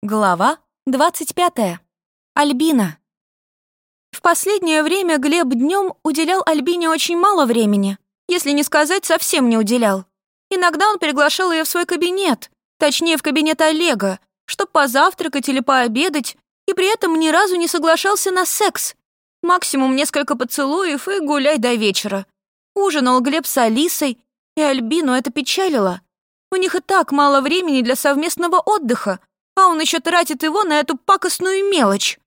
Глава 25. Альбина. В последнее время Глеб днем уделял Альбине очень мало времени, если не сказать, совсем не уделял. Иногда он приглашал ее в свой кабинет, точнее, в кабинет Олега, чтобы позавтракать или пообедать, и при этом ни разу не соглашался на секс. Максимум несколько поцелуев и гуляй до вечера. Ужинал Глеб с Алисой, и Альбину это печалило. У них и так мало времени для совместного отдыха, а он еще тратит его на эту пакостную мелочь.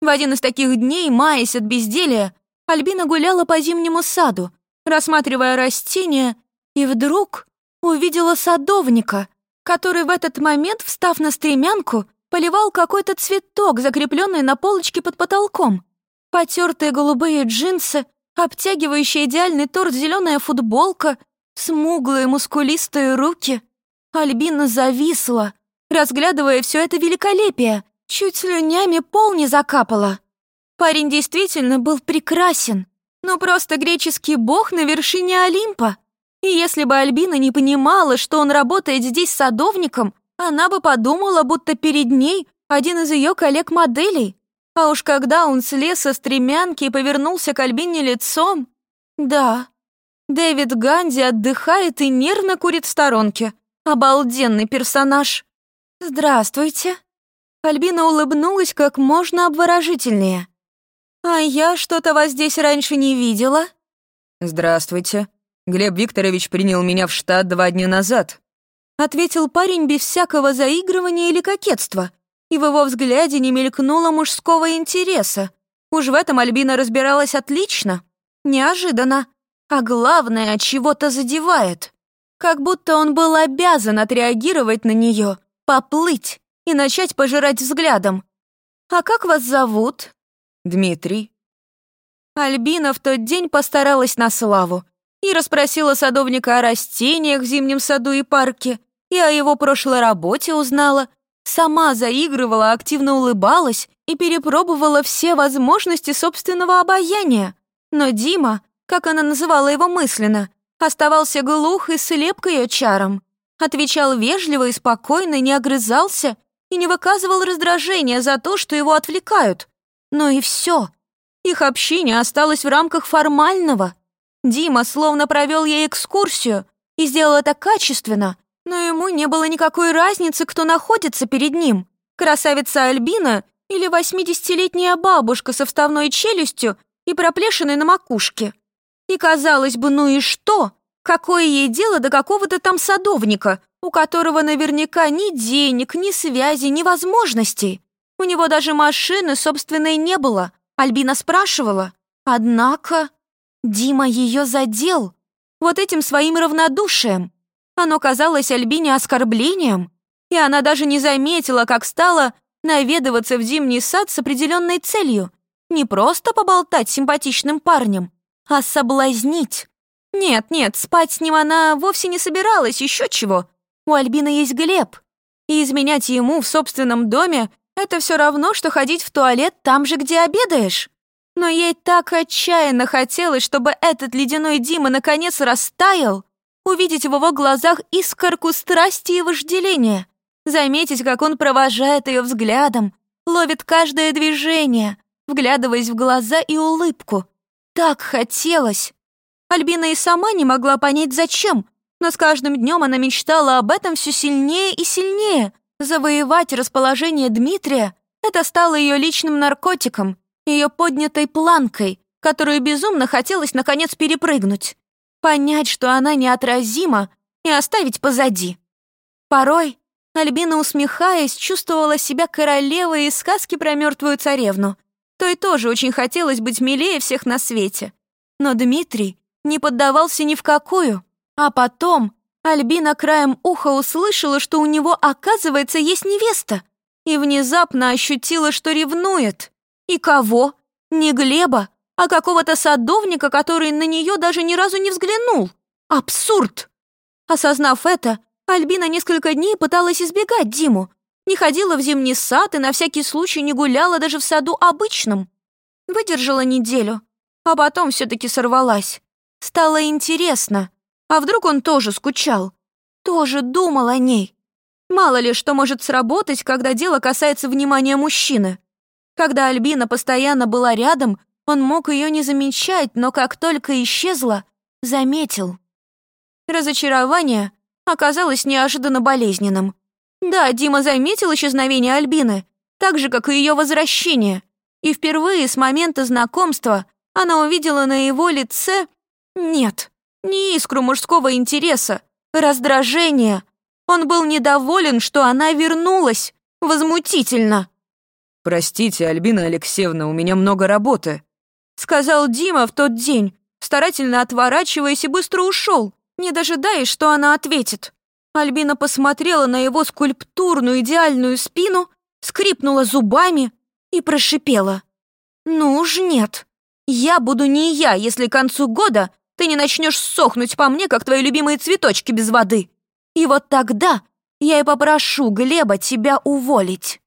В один из таких дней, маясь от безделия, Альбина гуляла по зимнему саду, рассматривая растения, и вдруг увидела садовника, который в этот момент, встав на стремянку, поливал какой-то цветок, закрепленный на полочке под потолком. Потертые голубые джинсы, обтягивающая идеальный торт зеленая футболка, смуглые мускулистые руки. Альбина зависла, разглядывая все это великолепие, чуть слюнями пол не закапала. Парень действительно был прекрасен, но просто греческий бог на вершине Олимпа. И если бы Альбина не понимала, что он работает здесь садовником, она бы подумала, будто перед ней один из ее коллег-моделей. А уж когда он слез со стремянки и повернулся к Альбине лицом... Да, Дэвид Ганди отдыхает и нервно курит в сторонке. Обалденный персонаж. «Здравствуйте». Альбина улыбнулась как можно обворожительнее. «А я что-то вас здесь раньше не видела?» «Здравствуйте. Глеб Викторович принял меня в штат два дня назад», ответил парень без всякого заигрывания или кокетства, и в его взгляде не мелькнуло мужского интереса. Уж в этом Альбина разбиралась отлично. Неожиданно. А главное, чего-то задевает. Как будто он был обязан отреагировать на нее поплыть и начать пожирать взглядом. «А как вас зовут?» «Дмитрий». Альбина в тот день постаралась на славу и расспросила садовника о растениях в зимнем саду и парке, и о его прошлой работе узнала, сама заигрывала, активно улыбалась и перепробовала все возможности собственного обаяния. Но Дима, как она называла его мысленно, оставался глух и слеп к ее чарам. Отвечал вежливо и спокойно, не огрызался и не выказывал раздражения за то, что его отвлекают. Но и все. Их общение осталось в рамках формального. Дима словно провел ей экскурсию и сделал это качественно, но ему не было никакой разницы, кто находится перед ним. Красавица Альбина или восьмидесятилетняя бабушка со вставной челюстью и проплешиной на макушке. И казалось бы, ну и что? Какое ей дело до какого-то там садовника, у которого наверняка ни денег, ни связи, ни возможностей? У него даже машины собственной не было. Альбина спрашивала. Однако Дима ее задел. Вот этим своим равнодушием. Оно казалось Альбине оскорблением, и она даже не заметила, как стала наведываться в зимний сад с определенной целью. Не просто поболтать с симпатичным парнем, а соблазнить. Нет, нет, спать с ним она вовсе не собиралась, еще чего. У Альбины есть Глеб. И изменять ему в собственном доме — это все равно, что ходить в туалет там же, где обедаешь. Но ей так отчаянно хотелось, чтобы этот ледяной Дима наконец растаял, увидеть в его глазах искорку страсти и вожделения, заметить, как он провожает ее взглядом, ловит каждое движение, вглядываясь в глаза и улыбку. Так хотелось. Альбина и сама не могла понять, зачем, но с каждым днем она мечтала об этом все сильнее и сильнее. Завоевать расположение Дмитрия — это стало ее личным наркотиком, ее поднятой планкой, которую безумно хотелось наконец перепрыгнуть. Понять, что она неотразима, и оставить позади. Порой Альбина, усмехаясь, чувствовала себя королевой из сказки про мертвую царевну. То и тоже очень хотелось быть милее всех на свете. Но Дмитрий не поддавался ни в какую. А потом Альбина краем уха услышала, что у него, оказывается, есть невеста, и внезапно ощутила, что ревнует. И кого? Не Глеба, а какого-то садовника, который на нее даже ни разу не взглянул. Абсурд! Осознав это, Альбина несколько дней пыталась избегать Диму, не ходила в зимний сад и на всякий случай не гуляла даже в саду обычном. Выдержала неделю, а потом все таки сорвалась. Стало интересно, а вдруг он тоже скучал? Тоже думал о ней? Мало ли, что может сработать, когда дело касается внимания мужчины. Когда Альбина постоянно была рядом, он мог ее не замечать, но как только исчезла, заметил. Разочарование оказалось неожиданно болезненным. Да, Дима заметил исчезновение Альбины, так же, как и ее возвращение. И впервые с момента знакомства она увидела на его лице... Нет, не искру мужского интереса, раздражение. Он был недоволен, что она вернулась. Возмутительно. «Простите, Альбина Алексеевна, у меня много работы», сказал Дима в тот день, старательно отворачиваясь и быстро ушел, не дожидаясь, что она ответит. Альбина посмотрела на его скульптурную идеальную спину, скрипнула зубами и прошипела. «Ну уж нет. Я буду не я, если к концу года ты не начнешь сохнуть по мне, как твои любимые цветочки без воды. И вот тогда я и попрошу Глеба тебя уволить».